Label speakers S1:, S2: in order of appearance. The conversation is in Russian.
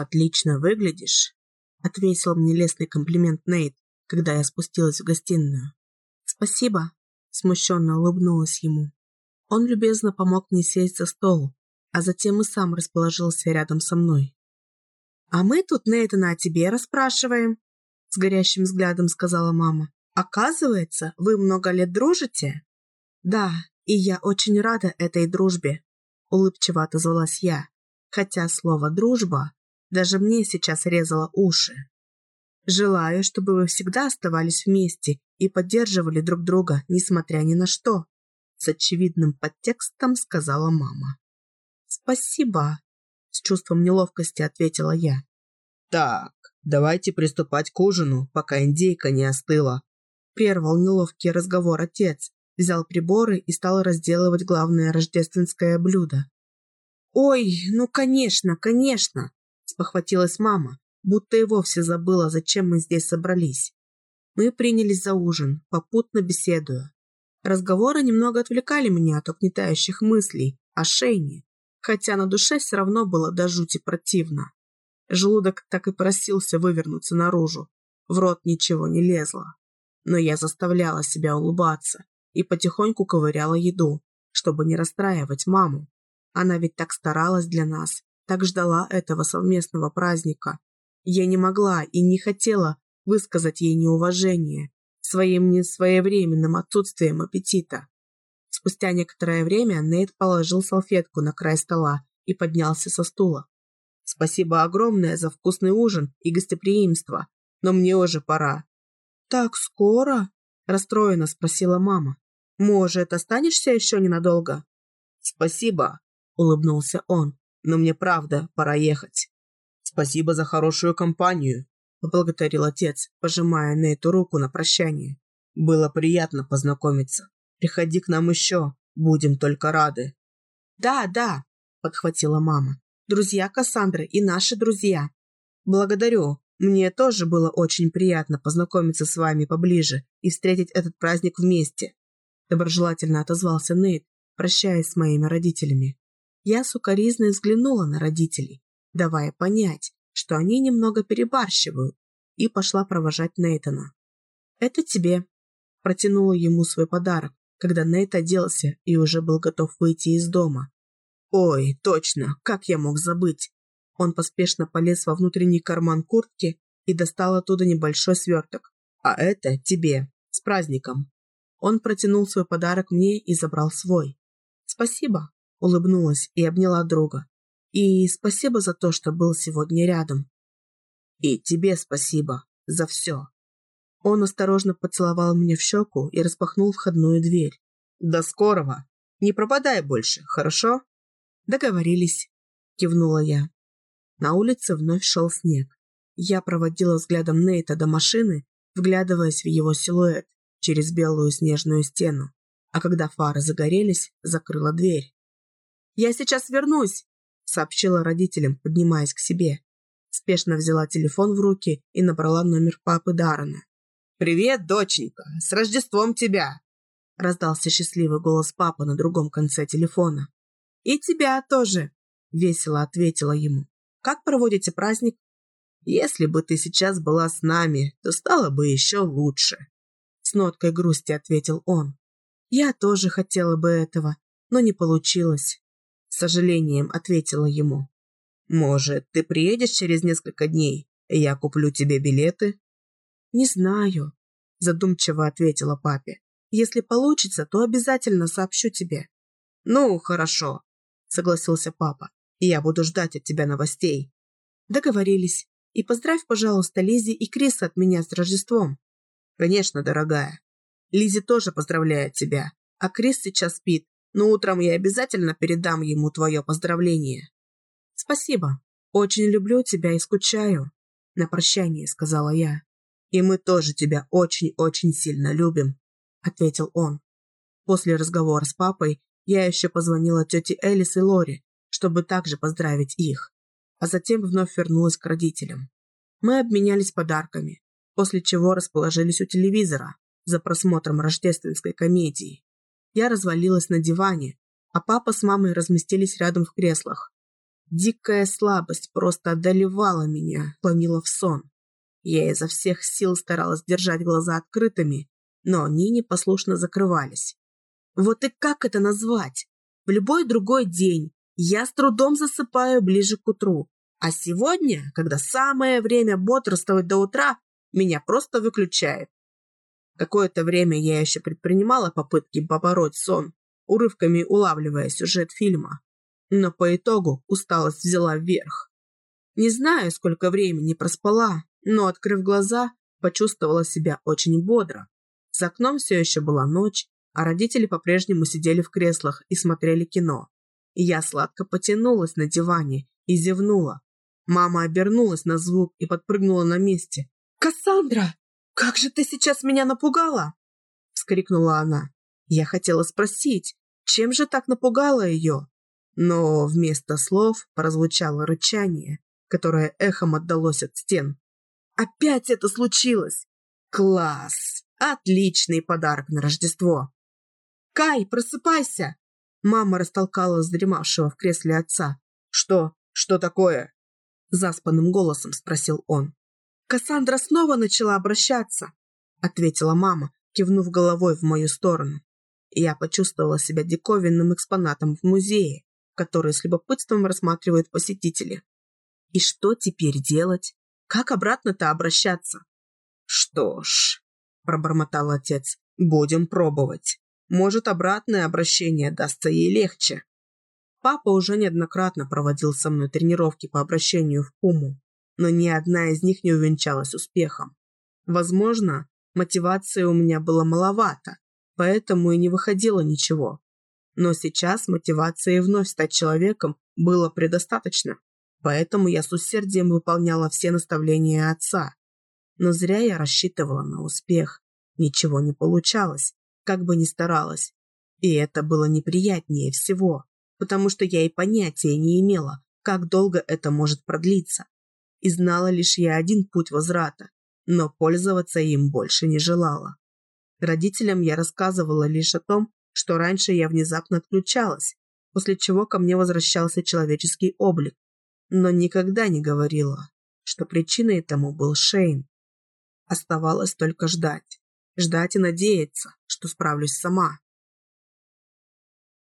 S1: «Отлично выглядишь», — ответил мне лестный комплимент Нейт, когда я спустилась в гостиную. «Спасибо», — смущенно улыбнулась ему. Он любезно помог мне сесть за стол, а затем и сам расположился рядом со мной. «А мы тут Нейтана о тебе расспрашиваем», — с горящим взглядом сказала мама. «Оказывается, вы много лет дружите?» «Да, и я очень рада этой дружбе», — улыбчиво отозвалась я, хотя слово «дружба» даже мне сейчас резало уши. «Желаю, чтобы вы всегда оставались вместе и поддерживали друг друга, несмотря ни на что», с очевидным подтекстом сказала мама. «Спасибо», — с чувством неловкости ответила я.
S2: «Так, давайте приступать к ужину, пока индейка не остыла», — прервал неловкий разговор отец, взял приборы и стал разделывать главное рождественское блюдо.
S1: «Ой, ну конечно, конечно!» – спохватилась мама, будто и вовсе забыла, зачем мы здесь собрались. Мы принялись за ужин, попутно беседуя. Разговоры немного отвлекали меня от угнетающих мыслей о Шейне, хотя на душе все равно было до жути противно. Желудок так и просился вывернуться наружу, в рот ничего не лезло. Но я заставляла себя улыбаться и потихоньку ковыряла еду, чтобы не расстраивать маму. Она ведь так старалась для нас, так ждала этого совместного праздника. Я не могла и не хотела высказать ей неуважение своим несвоевременным отсутствием аппетита. Спустя некоторое время Нейт положил салфетку на край стола и поднялся со стула. «Спасибо огромное за вкусный ужин и гостеприимство, но мне уже пора». «Так скоро?» – расстроенно спросила мама. «Может, останешься еще ненадолго?»
S2: «Спасибо», – улыбнулся он, «но мне правда пора ехать». «Спасибо за хорошую компанию», – поблагодарил отец, пожимая на эту руку на прощание. «Было приятно познакомиться. Приходи к нам еще, будем только рады».
S1: «Да, да», – подхватила мама. «Друзья Кассандры и наши друзья». «Благодарю. Мне тоже было очень приятно познакомиться с вами поближе и встретить этот праздник вместе», – доброжелательно отозвался Нейт, прощаясь с моими родителями. Я сукоризно взглянула на родителей, давая понять, что они немного перебарщивают, и пошла провожать Нейтана. «Это тебе», – протянула ему свой подарок, когда Нейт оделся и уже был готов выйти из дома. «Ой, точно, как я мог забыть?» Он поспешно полез во внутренний карман куртки и достал оттуда небольшой сверток. «А это тебе, с праздником!» Он протянул свой подарок мне и забрал свой. «Спасибо», – улыбнулась и обняла друга. «И спасибо за то, что был сегодня рядом». «И тебе спасибо за все». Он осторожно поцеловал меня в щеку и распахнул входную дверь. «До скорого! Не пропадай больше, хорошо?» «Договорились», – кивнула я. На улице вновь шел снег. Я проводила взглядом Нейта до машины, вглядываясь в его силуэт через белую снежную стену а когда фары загорелись, закрыла дверь. «Я сейчас вернусь!» – сообщила родителям, поднимаясь к себе. Спешно взяла телефон в руки и набрала номер папы Даррена. «Привет, доченька! С Рождеством тебя!» – раздался счастливый голос папы на другом конце телефона. «И тебя тоже!» – весело ответила ему. «Как проводите праздник?» «Если бы ты сейчас была с нами, то стало бы еще лучше!» С ноткой грусти ответил он. Я тоже хотела бы этого, но не получилось. С сожалением ответила ему. Может, ты приедешь через несколько дней, и я куплю тебе билеты? Не знаю, задумчиво ответила папе. Если получится, то обязательно сообщу тебе. Ну, хорошо, согласился папа. Я буду ждать от тебя новостей. Договорились. И поздравь, пожалуйста, Лизи и Криса от меня с Рождеством. Конечно, дорогая. Лизи тоже поздравляет тебя, а Крис сейчас спит, но утром я обязательно передам ему твое поздравление. Спасибо. Очень люблю тебя и скучаю. На прощание сказала я. И мы тоже тебя очень-очень сильно любим, ответил он. После разговора с папой я еще позвонила тете Элис и Лори, чтобы также поздравить их, а затем вновь вернулась к родителям. Мы обменялись подарками, после чего расположились у телевизора, за просмотром рождественской комедии. Я развалилась на диване, а папа с мамой разместились рядом в креслах. Дикая слабость просто одолевала меня, клонила в сон. Я изо всех сил старалась держать глаза открытыми, но они непослушно закрывались. Вот и как это назвать? В любой другой день я с трудом засыпаю ближе к утру, а сегодня, когда самое время бодрствовать до утра, меня просто выключает. Какое-то время я еще предпринимала попытки побороть сон, урывками улавливая сюжет фильма. Но по итогу усталость взяла вверх. Не знаю, сколько времени проспала, но, открыв глаза, почувствовала себя очень бодро. За окном все еще была ночь, а родители по-прежнему сидели в креслах и смотрели кино. И я сладко потянулась на диване и зевнула. Мама обернулась на звук и подпрыгнула на месте. «Кассандра, как же ты сейчас меня напугала!» – вскрикнула она. Я хотела спросить, чем же так напугала ее? Но вместо слов прозвучало рычание, которое эхом отдалось от стен. «Опять это случилось! Класс! Отличный подарок на Рождество!» «Кай, просыпайся!» Мама растолкала задремавшего в кресле отца.
S2: «Что? Что такое?»
S1: Заспанным голосом спросил он. «Кассандра снова начала обращаться», ответила мама, кивнув головой в мою сторону. Я почувствовала себя диковинным экспонатом в музее, который с любопытством рассматривают посетители. И что теперь делать? Как обратно-то обращаться?
S2: Что ж, пробормотал отец, будем пробовать. Может, обратное обращение дастся ей легче.
S1: Папа уже неоднократно проводил со мной тренировки по обращению в Пуму, но ни одна из них не увенчалась успехом. Возможно, мотивации у меня было маловато, поэтому и не выходило ничего. Но сейчас мотивации вновь стать человеком было предостаточно, поэтому я с усердием выполняла все наставления отца. Но зря я рассчитывала на успех. Ничего не получалось, как бы ни старалась. И это было неприятнее всего, потому что я и понятия не имела, как долго это может продлиться и знала лишь я один путь возврата, но пользоваться им больше не желала. Родителям я рассказывала лишь о том, что раньше я внезапно отключалась, после чего ко мне возвращался человеческий облик, но никогда не говорила, что причиной тому был Шейн. Оставалось только ждать. Ждать и надеяться, что справлюсь сама.